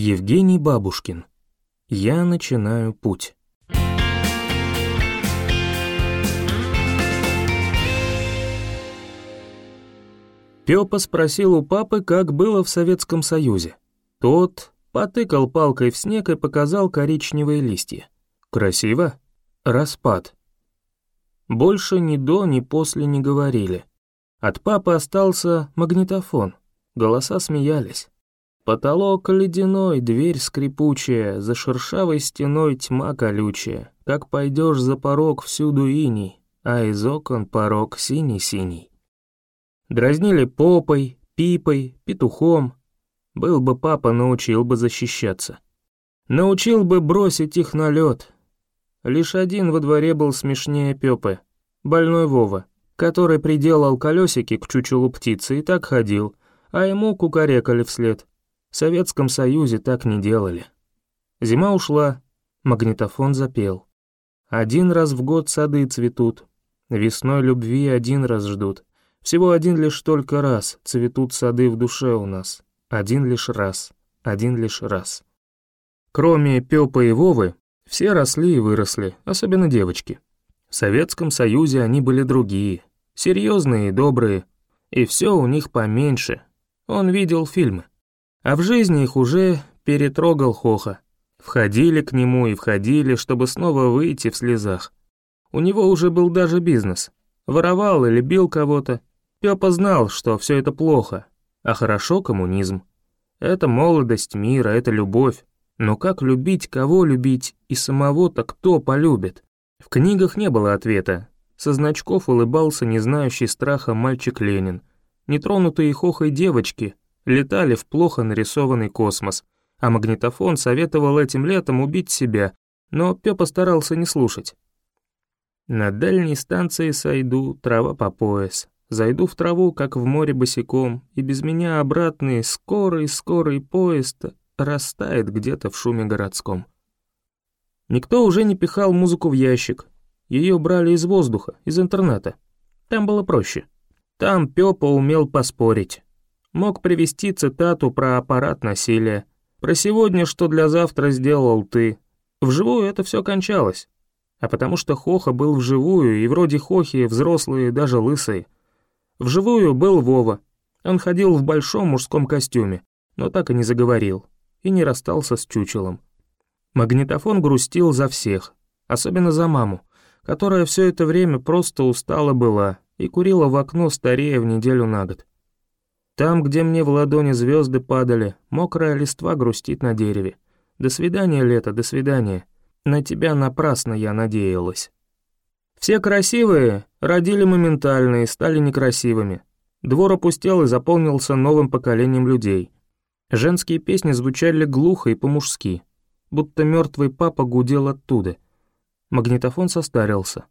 Евгений Бабушкин. Я начинаю путь. Пёпа спросил у папы, как было в Советском Союзе. Тот потыкал палкой в снег и показал коричневые листья. Красиво? Распад. Больше ни до, ни после не говорили. От папы остался магнитофон. Голоса смеялись. Потолок ледяной, дверь скрипучая, за шершавой стеной тьма колючая. Как пойдешь за порог, всюду иней, а из окон порог синий-синий. Дразнили попой, пипой, петухом. Был бы папа, научил бы защищаться. Научил бы бросить их на лед. Лишь один во дворе был смешнее Пёпы, больной Вова, который приделал колесики к чучелу птицы и так ходил, а ему кукарекали вслед. В Советском Союзе так не делали. Зима ушла, магнитофон запел. Один раз в год сады цветут, весной любви один раз ждут. Всего один лишь только раз цветут сады в душе у нас. Один лишь раз, один лишь раз. Кроме Пёпа и Вовы, все росли и выросли, особенно девочки. В Советском Союзе они были другие, серьезные и добрые, и все у них поменьше. Он видел фильмы. А в жизни их уже перетрогал Хоха. Входили к нему и входили, чтобы снова выйти в слезах. У него уже был даже бизнес. Воровал или бил кого-то, Пёпа знал, что все это плохо, а хорошо коммунизм. Это молодость мира, это любовь. Но как любить, кого любить и самого-то кто полюбит? В книгах не было ответа. Со значков улыбался не знающий страха мальчик Ленин. Нетронутые хохой девочки летали в плохо нарисованный космос, а магнитофон советовал этим летом убить себя, но Пёпа старался не слушать. На дальней станции сойду, трава по пояс. Зайду в траву, как в море босиком, и без меня обратный скорый-скорый поезд растает где-то в шуме городском. Никто уже не пихал музыку в ящик. Ее брали из воздуха, из интернета. Там было проще. Там Пёпа умел поспорить. Мог привести цитату про аппарат насилия. Про сегодня, что для завтра сделал ты. Вживую это все кончалось. А потому что Хоха был вживую, и вроде Хохи взрослые, даже лысые — Вживую был Вова. Он ходил в большом мужском костюме, но так и не заговорил, и не расстался с чучелом. Магнитофон грустил за всех, особенно за маму, которая все это время просто устала была и курила в окно старее в неделю на год. Там, где мне в ладони звезды падали, мокрая листва грустит на дереве. До свидания, лето, до свидания. На тебя напрасно я надеялась. Все красивые родили моментально и стали некрасивыми. Двор опустел и заполнился новым поколением людей. Женские песни звучали глухо и по-мужски, будто мертвый папа гудел оттуда. Магнитофон состарился.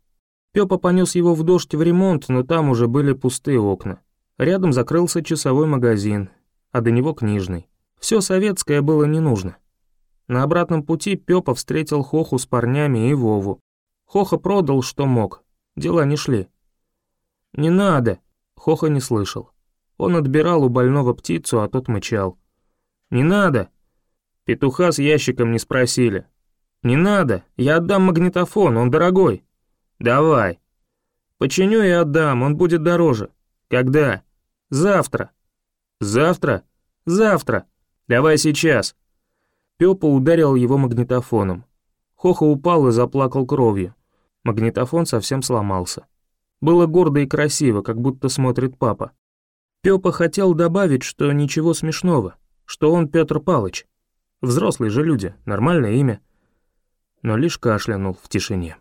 Пёпа понес его в дождь в ремонт, но там уже были пустые окна. Рядом закрылся часовой магазин, а до него книжный. Все советское было не нужно. На обратном пути Пёпа встретил Хоху с парнями и Вову. Хоха продал, что мог. Дела не шли. «Не надо!» Хоха не слышал. Он отбирал у больного птицу, а тот мычал. «Не надо!» Петуха с ящиком не спросили. «Не надо, я отдам магнитофон, он дорогой». «Давай». «Починю и отдам, он будет дороже». «Когда?» «Завтра». «Завтра?» «Завтра. Давай сейчас». Пёпа ударил его магнитофоном. Хоха упал и заплакал кровью. Магнитофон совсем сломался. Было гордо и красиво, как будто смотрит папа. Пёпа хотел добавить, что ничего смешного, что он Петр Палыч. Взрослые же люди, нормальное имя. Но лишь кашлянул в тишине.